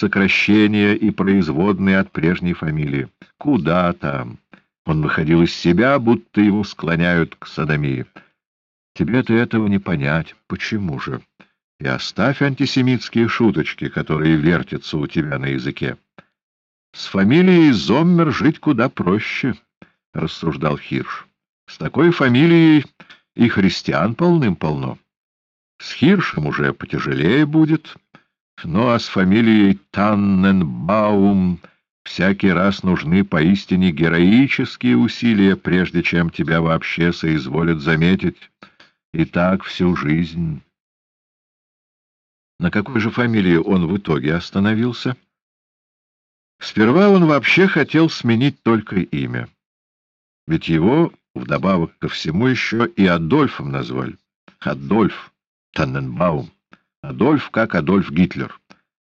сокращение и производные от прежней фамилии. Куда там? Он выходил из себя, будто его склоняют к садомии. Тебе-то этого не понять. Почему же? И оставь антисемитские шуточки, которые вертятся у тебя на языке. С фамилией Зоммер жить куда проще, — рассуждал Хирш. С такой фамилией и христиан полным-полно. С Хиршем уже потяжелее будет, ну а с фамилией Танненбаум всякий раз нужны поистине героические усилия, прежде чем тебя вообще соизволят заметить. И так всю жизнь. На какой же фамилии он в итоге остановился? Сперва он вообще хотел сменить только имя. Ведь его, вдобавок ко всему, еще и Адольфом назвали. Адольф Танненбаум. Адольф как Адольф Гитлер.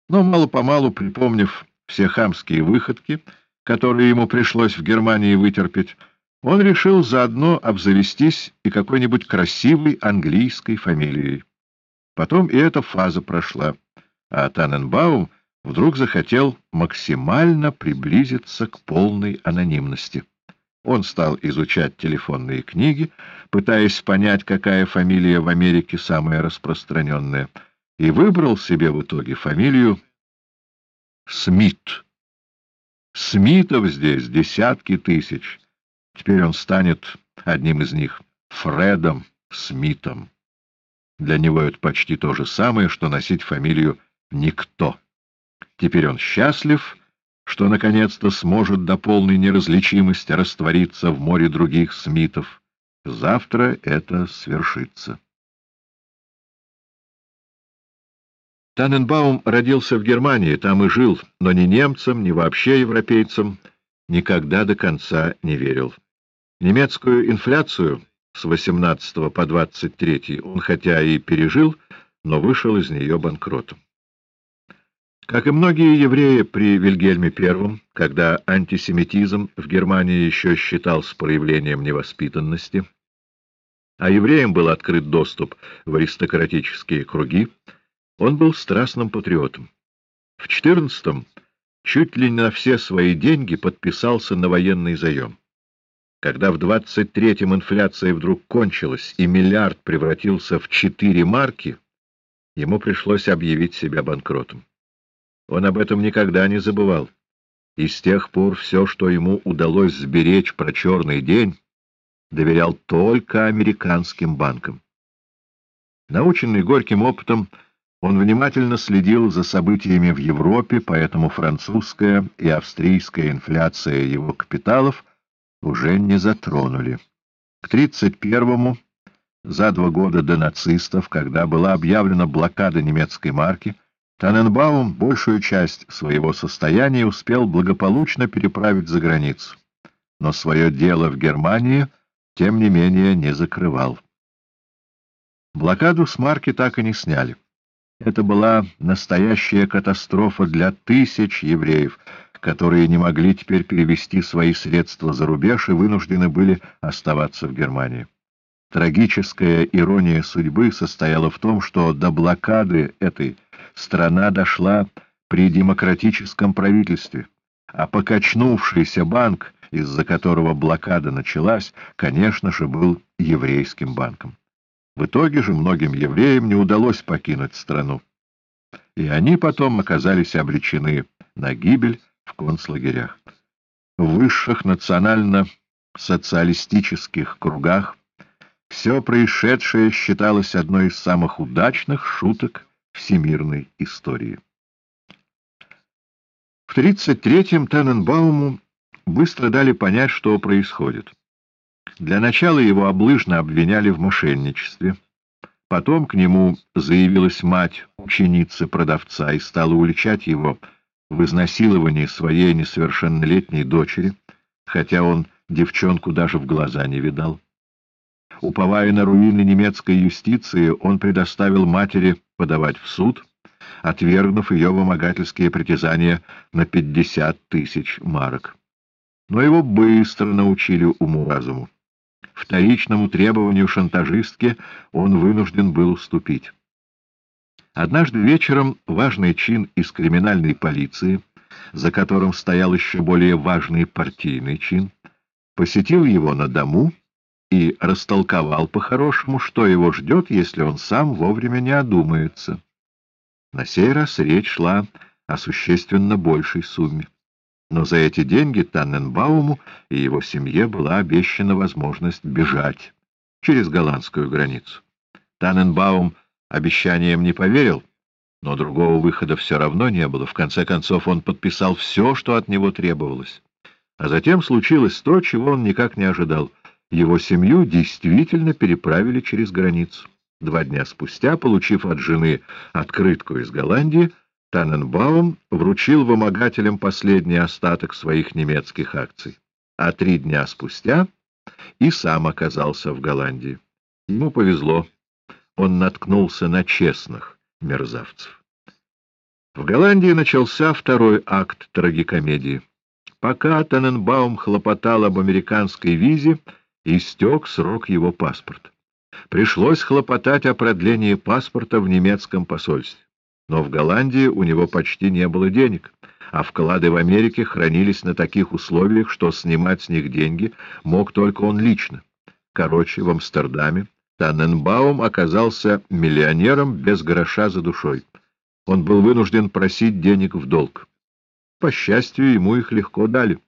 Но мало-помалу, припомнив все хамские выходки, которые ему пришлось в Германии вытерпеть, он решил заодно обзавестись и какой-нибудь красивой английской фамилией. Потом и эта фаза прошла, а Таненбаум вдруг захотел максимально приблизиться к полной анонимности. Он стал изучать телефонные книги, пытаясь понять, какая фамилия в Америке самая распространенная, и выбрал себе в итоге фамилию Смит. Смитов здесь десятки тысяч. Теперь он станет одним из них, Фредом Смитом. Для него это почти то же самое, что носить фамилию «Никто». Теперь он счастлив что наконец-то сможет до полной неразличимости раствориться в море других Смитов. Завтра это свершится. Таненбаум родился в Германии, там и жил, но ни немцам, ни вообще европейцам никогда до конца не верил. Немецкую инфляцию с 18 по 23 он хотя и пережил, но вышел из нее банкротом. Как и многие евреи при Вильгельме I, когда антисемитизм в Германии еще считался проявлением невоспитанности, а евреям был открыт доступ в аристократические круги, он был страстным патриотом. В 14-м чуть ли не на все свои деньги подписался на военный заем. Когда в 23-м инфляция вдруг кончилась и миллиард превратился в 4 марки, ему пришлось объявить себя банкротом. Он об этом никогда не забывал. И с тех пор все, что ему удалось сберечь про черный день, доверял только американским банкам. Наученный горьким опытом, он внимательно следил за событиями в Европе, поэтому французская и австрийская инфляция его капиталов уже не затронули. К 31-му, за два года до нацистов, когда была объявлена блокада немецкой марки, Таненбаум большую часть своего состояния успел благополучно переправить за границу, но свое дело в Германии, тем не менее, не закрывал. Блокаду с марки так и не сняли. Это была настоящая катастрофа для тысяч евреев, которые не могли теперь перевести свои средства за рубеж и вынуждены были оставаться в Германии. Трагическая ирония судьбы состояла в том, что до блокады этой страна дошла при демократическом правительстве, а покачнувшийся банк, из-за которого блокада началась, конечно же, был еврейским банком. В итоге же многим евреям не удалось покинуть страну, и они потом оказались обречены на гибель в концлагерях. В высших национально-социалистических кругах все происшедшее считалось одной из самых удачных шуток всемирной истории. В 33-м Тенненбауму быстро дали понять, что происходит. Для начала его облыжно обвиняли в мошенничестве. Потом к нему заявилась мать ученицы-продавца и стала уличать его в изнасиловании своей несовершеннолетней дочери, хотя он девчонку даже в глаза не видал. Уповая на руины немецкой юстиции, он предоставил матери подавать в суд, отвергнув ее вымогательские притязания на пятьдесят тысяч марок. Но его быстро научили уму-разуму. Вторичному требованию шантажистки он вынужден был уступить. Однажды вечером важный чин из криминальной полиции, за которым стоял еще более важный партийный чин, посетил его на дому и растолковал по-хорошему, что его ждет, если он сам вовремя не одумается. На сей раз речь шла о существенно большей сумме. Но за эти деньги Танненбауму и его семье была обещана возможность бежать через голландскую границу. Танненбаум обещаниям не поверил, но другого выхода все равно не было. В конце концов он подписал все, что от него требовалось. А затем случилось то, чего он никак не ожидал. Его семью действительно переправили через границу. Два дня спустя, получив от жены открытку из Голландии, Танненбаум вручил вымогателям последний остаток своих немецких акций. А три дня спустя и сам оказался в Голландии. Ему повезло он наткнулся на честных мерзавцев. В Голландии начался второй акт трагикомедии. Пока Таненбаум хлопотал об американской визе, истек срок его паспорта. Пришлось хлопотать о продлении паспорта в немецком посольстве. Но в Голландии у него почти не было денег, а вклады в Америке хранились на таких условиях, что снимать с них деньги мог только он лично. Короче, в Амстердаме Танненбаум оказался миллионером без гроша за душой. Он был вынужден просить денег в долг. По счастью, ему их легко дали.